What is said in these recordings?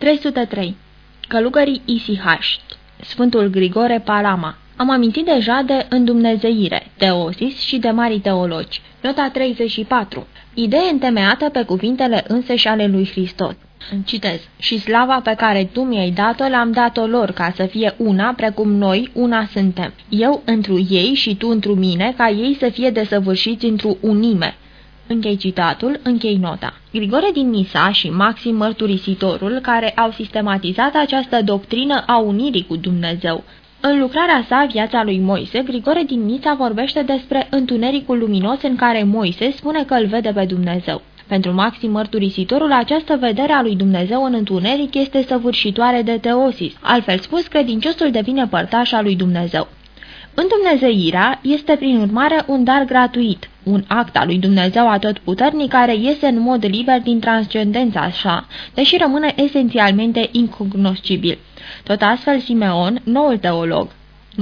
303. Călugării isihaști Sfântul Grigore Palama Am amintit deja de îndumnezeire, teosis și de mari teologi. Nota 34. Idee întemeiată pe cuvintele însăși ale lui Hristos. Citez. Și slava pe care tu mi-ai dat-o, l-am dat-o lor, ca să fie una, precum noi, una suntem. Eu întru ei și tu întru mine, ca ei să fie desăvârșiți într-o unime. Închei citatul, închei nota. Grigore din Nisa și Maxim Mărturisitorul, care au sistematizat această doctrină a unirii cu Dumnezeu. În lucrarea sa, Viața lui Moise, Grigore din Nisa vorbește despre întunericul luminos în care Moise spune că îl vede pe Dumnezeu. Pentru Maxim Mărturisitorul, această vedere a lui Dumnezeu în întuneric este săvârșitoare de teosis. Altfel spus, credinciosul devine părtaș al lui Dumnezeu. Îndumnezeirea este prin urmare un dar gratuit, un act al lui Dumnezeu atotputernic care iese în mod liber din transcendența așa, deși rămâne esențialmente incognoscibil. Tot astfel Simeon, noul teolog, 942-1022,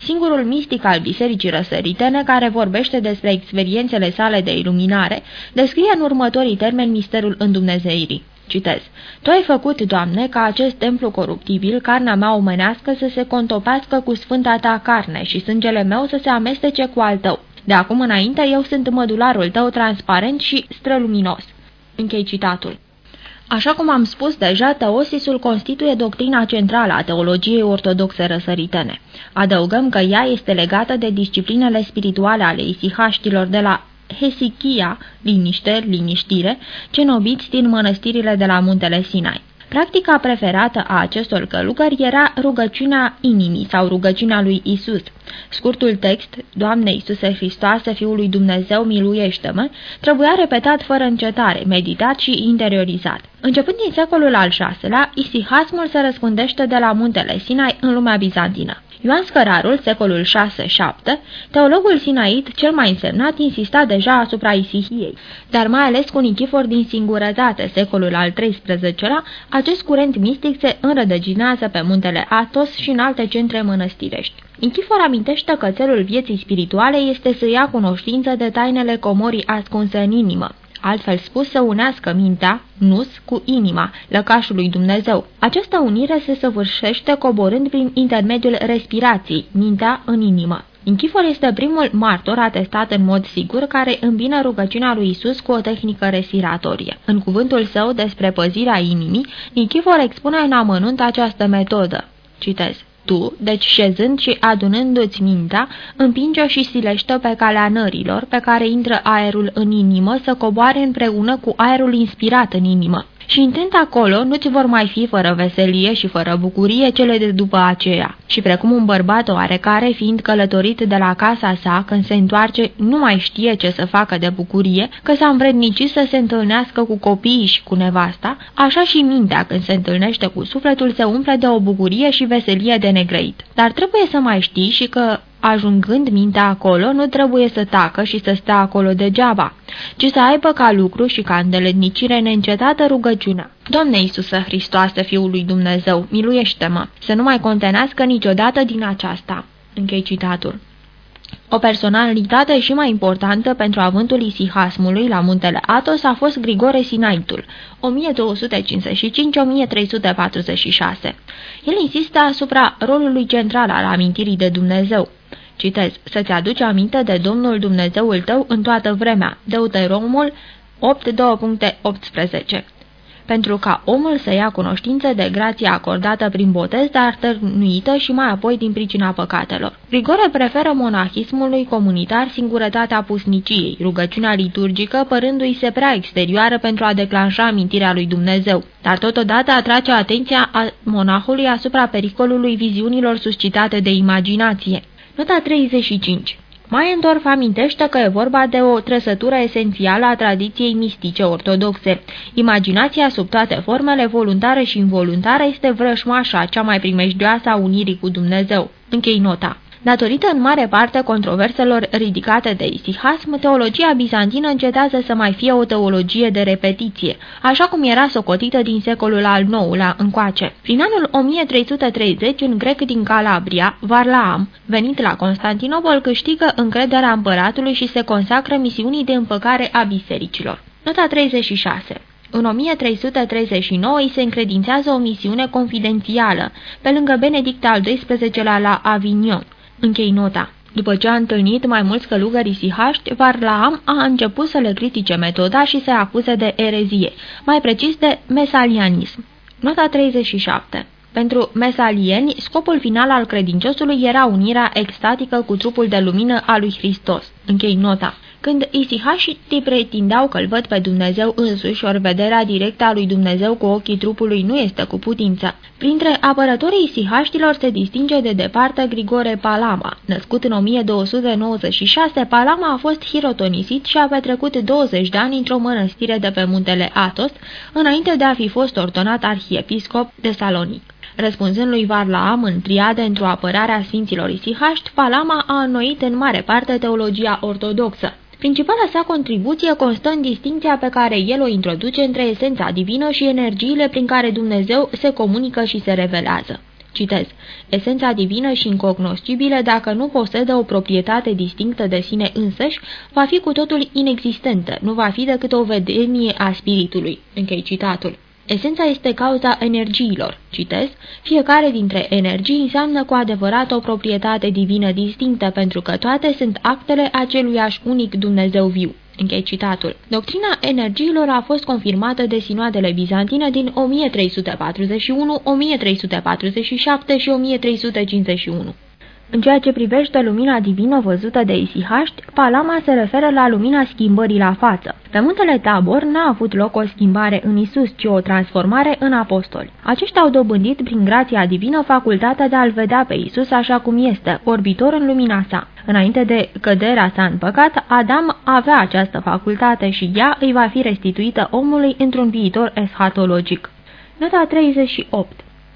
singurul mistic al Bisericii Răsăritene care vorbește despre experiențele sale de iluminare, descrie în următorii termeni misterul îndumnezeirii. Citez. Tu ai făcut, Doamne, ca acest templu coruptibil, carnea mea omenească, să se contopească cu sfânta ta carne și sângele meu să se amestece cu al tău. De acum înainte eu sunt mădularul tău transparent și străluminos. Închei citatul. Așa cum am spus deja, teosisul constituie doctrina centrală a teologiei ortodoxe răsăritene. Adăugăm că ea este legată de disciplinele spirituale ale isihaștilor de la Hesichia, liniște, liniștire, cenobiți din mănăstirile de la muntele Sinai. Practica preferată a acestor călugări era rugăciunea inimii sau rugăciunea lui Isus. Scurtul text, Doamne Iisuse Hristoase, Fiul lui Dumnezeu, miluiește-mă, trebuia repetat fără încetare, meditat și interiorizat. Începând din secolul al VI-lea, isihasmul se răspândește de la muntele Sinai în lumea bizantină. Ioan Scărarul, secolul 6-7, teologul sinait cel mai însemnat, insista deja asupra isihiei, dar mai ales cu Nichifor din singurătate, secolul al XIII-lea, acest curent mistic se înrădăginează pe muntele Atos și în alte centre mănăstirești. Nichifor amintește că țelul vieții spirituale este să ia cunoștință de tainele comorii ascunse în inimă, altfel spus să unească mintea, nus, cu inima, lăcașul lui Dumnezeu. Această unire se săvârșește coborând prin intermediul respirației, mintea în inimă. Închifor este primul martor atestat în mod sigur care îmbină rugăciunea lui Isus cu o tehnică respiratorie. În cuvântul său despre păzirea inimii, Nichifor expune în amănunt această metodă. Citez tu, deci șezând și adunându-ți mintea, împinge și silește pe calea nărilor, pe care intră aerul în inimă, să coboare împreună cu aerul inspirat în inimă și intrând acolo nu-ți vor mai fi fără veselie și fără bucurie cele de după aceea. Și precum un bărbat oarecare, fiind călătorit de la casa sa, când se întoarce, nu mai știe ce să facă de bucurie, că s-a învrednicit să se întâlnească cu copiii și cu nevasta, așa și mintea, când se întâlnește cu sufletul, se umple de o bucurie și veselie de negrăit. Dar trebuie să mai știi și că Ajungând mintea acolo, nu trebuie să tacă și să stea acolo degeaba, ci să aibă ca lucru și ca îndeletnicire neîncetată rugăciunea. Doamne Iisusă Hristoase, Fiul lui Dumnezeu, miluiește-mă, să nu mai contenească niciodată din aceasta. Închei citatul. O personalitate și mai importantă pentru avântul isihasmului la muntele Atos a fost Grigore Sinaitul, 1255-1346. El insistă asupra rolului central al amintirii de Dumnezeu. Citez, să-ți aduci aminte de Domnul Dumnezeul tău în toată vremea. Deuteromul 8.2.18 pentru ca omul să ia cunoștință de grația acordată prin botez, dar tărnuită și mai apoi din pricina păcatelor. Grigore preferă monahismului comunitar singurătatea pusniciei, rugăciunea liturgică părându-i se prea exterioară pentru a declanșa amintirea lui Dumnezeu, dar totodată atrage atenția a monahului asupra pericolului viziunilor suscitate de imaginație. Nota 35 Maiendorf amintește că e vorba de o trăsătură esențială a tradiției mistice ortodoxe. Imaginația sub toate formele, voluntară și involuntară, este vrășmașa, cea mai primejdioasă a unirii cu Dumnezeu. Închei nota. Datorită în mare parte controverselor ridicate de isihasm, teologia bizantină încetează să mai fie o teologie de repetiție, așa cum era socotită din secolul al IX-lea încoace. Prin anul 1330, un grec din Calabria, Varlaam, venit la Constantinopol, câștigă încrederea împăratului și se consacră misiunii de împăcare a bisericilor. Nota 36 În 1339 îi se încredințează o misiune confidențială, pe lângă Benedict al XII-lea la Avignon. Închei nota. După ce a întâlnit mai mulți călugări sihaști, Varlaam a început să le critique metoda și să acuze de erezie, mai precis de mesalianism. Nota 37 pentru mesalieni, scopul final al credinciosului era unirea extatică cu trupul de lumină a lui Hristos. Închei nota. Când isihașii pretindeau că îl văd pe Dumnezeu însuși, ori vederea directă a lui Dumnezeu cu ochii trupului nu este cu putință. Printre apărătorii isihaștilor se distinge de departe Grigore Palama. Născut în 1296, Palama a fost hirotonisit și a petrecut 20 de ani într-o mănăstire de pe muntele Atos, înainte de a fi fost ordonat arhiepiscop de Salonic. Răspunzând lui Varlaam în triade într-o apărare a Sfinților Isihaști, Palama a înnoit în mare parte teologia ortodoxă. Principala sa contribuție constă în distinția pe care el o introduce între esența divină și energiile prin care Dumnezeu se comunică și se revelează. Citez. Esența divină și incognoscibilă, dacă nu posedă o proprietate distinctă de sine însăși, va fi cu totul inexistentă, nu va fi decât o vedenie a spiritului. Închei citatul. Esența este cauza energiilor. Citez, fiecare dintre energii înseamnă cu adevărat o proprietate divină distinctă, pentru că toate sunt actele aceluiași unic Dumnezeu viu. Închei citatul. Doctrina energiilor a fost confirmată de sinoadele bizantine din 1341, 1347 și 1351. În ceea ce privește lumina divină văzută de Isihaști, Palama se referă la lumina schimbării la față. Pe muntele Tabor n-a avut loc o schimbare în Isus, ci o transformare în apostoli. Aceștia au dobândit prin grația divină facultatea de a-L vedea pe Isus așa cum este, orbitor în lumina sa. Înainte de căderea sa în păcat, Adam avea această facultate și ea îi va fi restituită omului într-un viitor eschatologic. Nota 38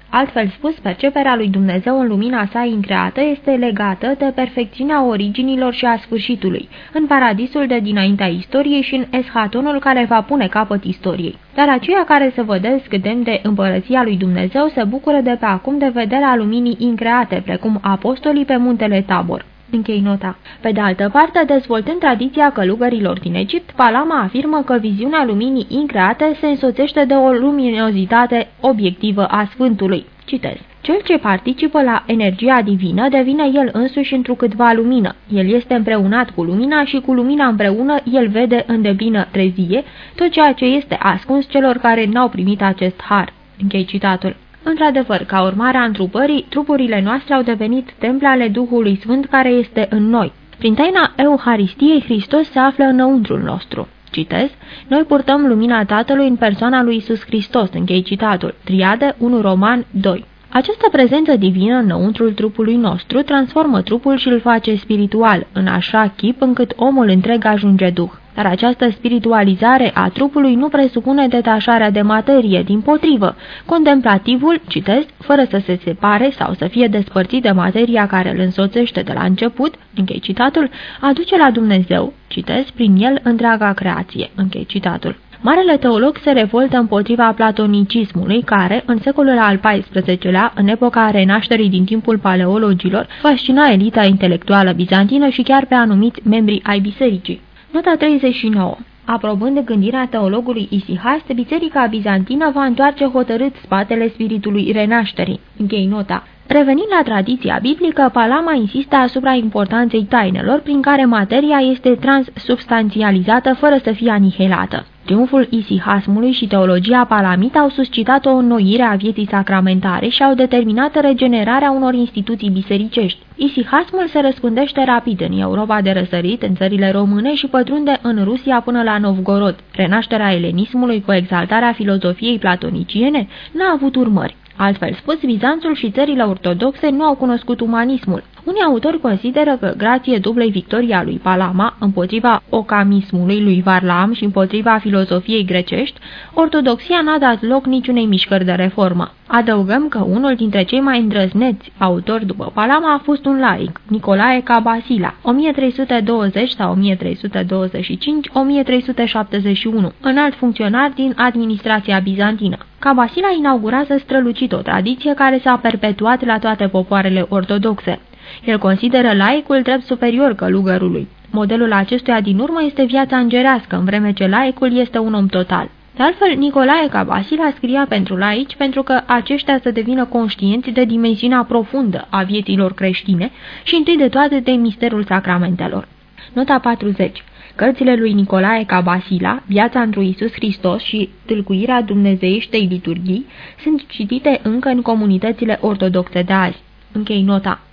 Altfel spus, perceperea lui Dumnezeu în lumina sa increată este legată de perfecțiunea originilor și a sfârșitului, în paradisul de dinaintea istoriei și în eschatonul care va pune capăt istoriei. Dar aceia care se vădesc demn de împărăția lui Dumnezeu se bucură de pe acum de vederea luminii increate, precum apostolii pe muntele Tabor. Închei nota. Pe de altă parte, dezvoltând tradiția călugărilor din Egipt, Palama afirmă că viziunea luminii increate se însoțește de o luminozitate obiectivă a Sfântului. Citez. Cel ce participă la energia divină devine el însuși întrucâtva lumină. El este împreunat cu lumina și cu lumina împreună el vede în deplină trezie tot ceea ce este ascuns celor care n-au primit acest har. Închei citatul. Într-adevăr, ca urmare a întrupării, trupurile noastre au devenit temple ale Duhului Sfânt care este în noi. Prin taina Euharistiei, Hristos se află înăuntrul nostru. Citez, noi purtăm lumina Tatălui în persoana lui Isus Hristos, închei citatul, triade 1 Roman 2. Această prezență divină înăuntrul trupului nostru transformă trupul și îl face spiritual, în așa chip încât omul întreg ajunge duh. Dar această spiritualizare a trupului nu presupune detașarea de materie, din potrivă. Contemplativul, citesc, fără să se separe sau să fie despărțit de materia care îl însoțește de la început, închei citatul, aduce la Dumnezeu, citesc, prin el întreaga creație, închei citatul. Marele teolog se revoltă împotriva platonicismului, care, în secolul al XIV-lea, în epoca renașterii din timpul paleologilor, fascina elita intelectuală bizantină și chiar pe anumiți membri ai bisericii. Nota 39 Aprobând gândirea teologului Isihast, Biserica Bizantină va întoarce hotărât spatele spiritului renașterii. Închei nota. Revenind la tradiția biblică, Palama insistă asupra importanței tainelor prin care materia este transsubstanțializată fără să fie anihilată. Triumful isihasmului și teologia palamita au suscitat o înnoire a vieții sacramentare și au determinat regenerarea unor instituții bisericești. Isihasmul se răspândește rapid în Europa de răsărit, în țările române și pătrunde în Rusia până la Novgorod. Renașterea elenismului cu exaltarea filozofiei platoniciene n-a avut urmări. Altfel spus, Bizanțul și țările ortodoxe nu au cunoscut umanismul. Unii autori consideră că, grație dublei victoria lui Palama împotriva ocamismului lui Varlam și împotriva filozofiei grecești, ortodoxia n-a dat loc niciunei mișcări de reformă. Adăugăm că unul dintre cei mai îndrăzneți autori după Palama a fost un laic, Nicolae Cabasila, 1320 sau 1325, 1371, înalt funcționar din administrația bizantină. Cabasila inaugurează strălucit o tradiție care s-a perpetuat la toate popoarele ortodoxe. El consideră laicul drept superior călugărului. Modelul acestuia din urmă este viața îngerească, în vreme ce laicul este un om total. De altfel, Nicolae Cabasila scria pentru laici pentru că aceștia să devină conștienți de dimensiunea profundă a vieților creștine și întâi de toate de misterul sacramentelor. Nota 40 Cărțile lui Nicolae Cabasila, Viața într Iisus Hristos și Tâlcuirea Dumnezeieștei liturghii sunt citite încă în comunitățile ortodoxe de azi. Închei nota.